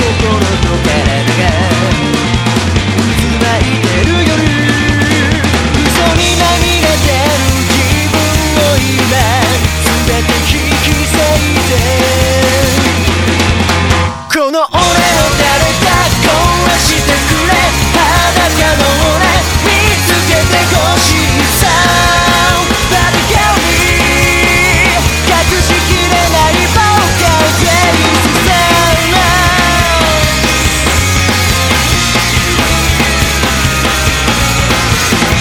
心と体が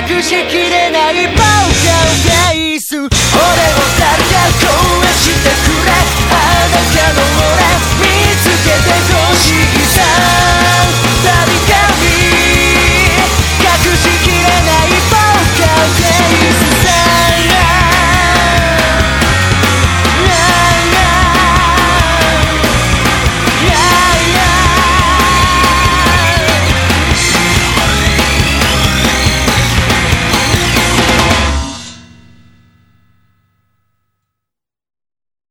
なくしきれないパウダーイス。俺を